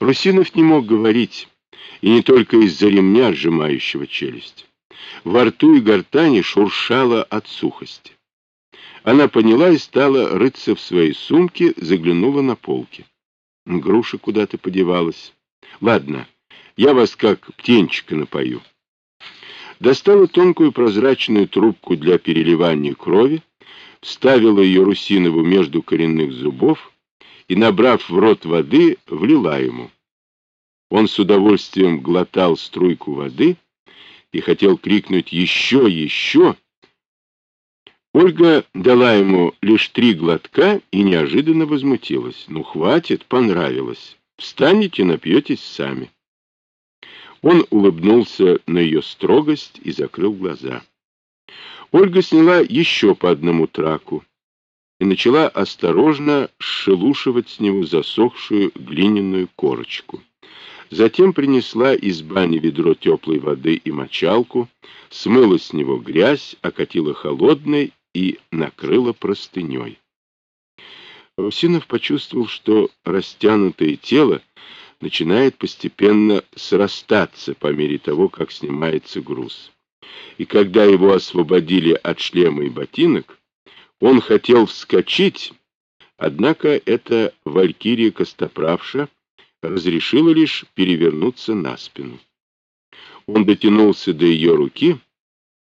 Русинов не мог говорить, и не только из-за ремня, сжимающего челюсть. Во рту и гортани шуршало от сухости. Она поняла и стала рыться в своей сумке, заглянула на полки. Груша куда-то подевалась. Ладно, я вас как птенчика напою. Достала тонкую прозрачную трубку для переливания крови, вставила ее Русинову между коренных зубов и, набрав в рот воды, влила ему. Он с удовольствием глотал струйку воды и хотел крикнуть «Еще, еще!». Ольга дала ему лишь три глотка и неожиданно возмутилась. «Ну, хватит, понравилось. Встанете, напьетесь сами». Он улыбнулся на ее строгость и закрыл глаза. Ольга сняла еще по одному траку и начала осторожно шелушивать с него засохшую глиняную корочку. Затем принесла из бани ведро теплой воды и мочалку, смыла с него грязь, окатила холодной и накрыла простыней. Русинов почувствовал, что растянутое тело начинает постепенно срастаться по мере того, как снимается груз. И когда его освободили от шлема и ботинок, он хотел вскочить, однако эта валькирия Костоправша разрешила лишь перевернуться на спину. Он дотянулся до ее руки,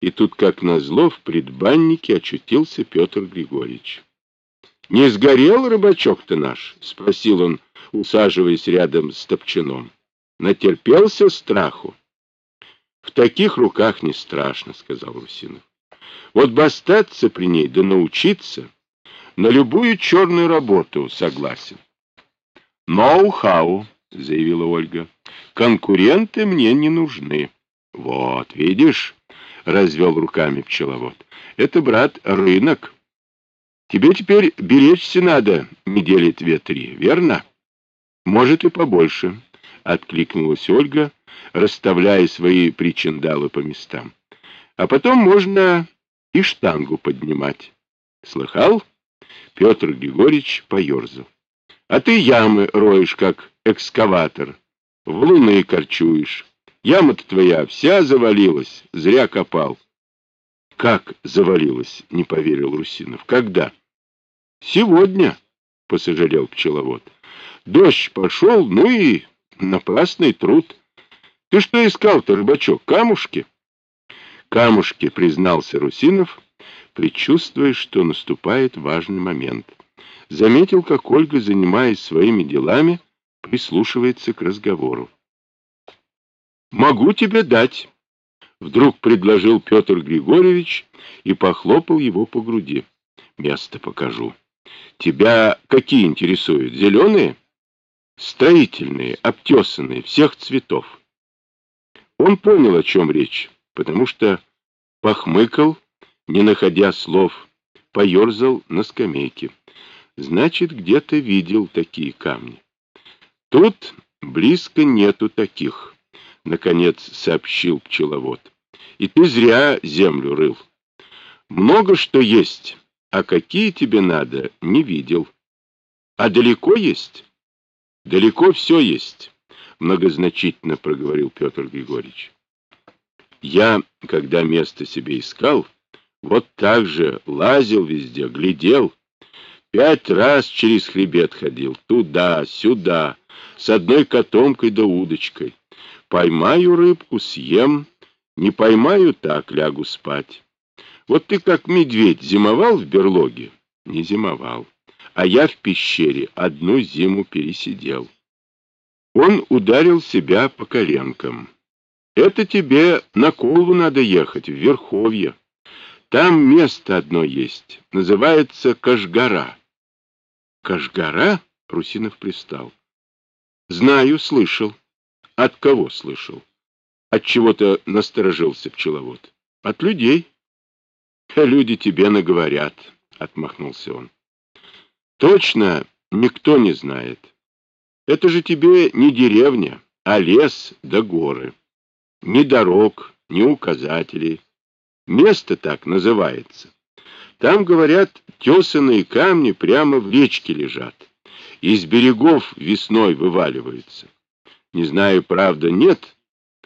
и тут, как назло, в предбаннике очутился Петр Григорьевич. — Не сгорел рыбачок-то наш? — спросил он, усаживаясь рядом с топчаном. — Натерпелся страху? — В таких руках не страшно, — сказал Русинов. — Вот бы остаться при ней, да научиться. На любую черную работу согласен. «Ноу-хау», — заявила Ольга. «Конкуренты мне не нужны». «Вот, видишь», — развел руками пчеловод, — «это, брат, рынок. Тебе теперь беречься надо недели две-три, верно?» «Может, и побольше», — откликнулась Ольга, расставляя свои причиндалы по местам. «А потом можно и штангу поднимать». «Слыхал?» Петр Григорьевич поерзал. А ты ямы роешь, как экскаватор, в луны корчуешь. Яма-то твоя вся завалилась, зря копал. Как завалилась, не поверил Русинов. Когда? Сегодня, посожалел пчеловод. Дождь пошел, ну и напрасный труд. Ты что искал-то, рыбачок, камушки? Камушки, признался Русинов, предчувствуя, что наступает важный момент заметил, как Ольга, занимаясь своими делами, прислушивается к разговору. «Могу тебе дать», — вдруг предложил Петр Григорьевич и похлопал его по груди. «Место покажу. Тебя какие интересуют? Зеленые?» «Строительные, обтесанные, всех цветов». Он понял, о чем речь, потому что похмыкал, не находя слов, поерзал на скамейке. Значит, где-то видел такие камни. Тут близко нету таких, наконец сообщил пчеловод. И ты зря землю рыл. Много что есть, а какие тебе надо, не видел. А далеко есть? Далеко все есть, многозначительно проговорил Петр Григорьевич. Я, когда место себе искал, вот так же лазил везде, глядел, Пять раз через хребет ходил, туда, сюда, с одной котомкой да удочкой. Поймаю рыбку, съем, не поймаю, так лягу спать. Вот ты как медведь зимовал в берлоге? Не зимовал. А я в пещере одну зиму пересидел. Он ударил себя по коленкам. Это тебе на Колву надо ехать, в Верховье. Там место одно есть, называется Кашгара. Кашгара? Русинов пристал. Знаю, слышал. От кого слышал? От чего-то насторожился пчеловод. От людей. Люди тебе наговорят, отмахнулся он. Точно никто не знает. Это же тебе не деревня, а лес да горы. Ни дорог, ни указателей. Место так называется. Там, говорят, тесанные камни прямо в речке лежат. Из берегов весной вываливаются. Не знаю, правда, нет,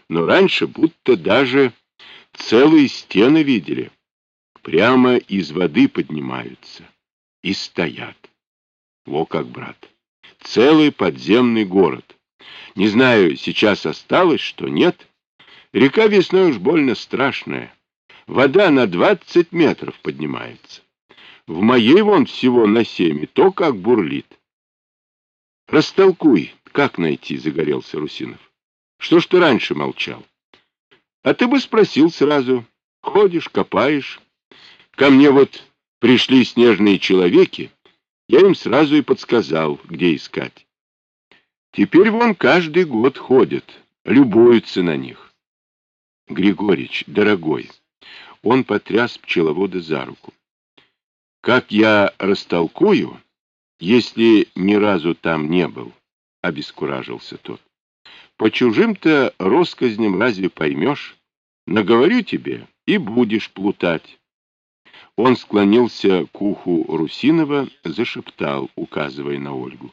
но раньше будто даже целые стены видели. Прямо из воды поднимаются и стоят. Во как, брат, целый подземный город. Не знаю, сейчас осталось, что нет. Река весной уж больно страшная. Вода на двадцать метров поднимается. В моей вон всего на семь, то как бурлит. Растолкуй, как найти, загорелся Русинов. Что ж ты раньше молчал? А ты бы спросил сразу. Ходишь, копаешь. Ко мне вот пришли снежные человеки, я им сразу и подсказал, где искать. Теперь вон каждый год ходят, любуются на них. Григорич, дорогой, он потряс пчеловода за руку. Как я растолкую, если ни разу там не был, обескуражился тот. По чужим-то россказням разве поймешь? Наговорю тебе, и будешь плутать. Он склонился к уху Русинова, зашептал, указывая на Ольгу.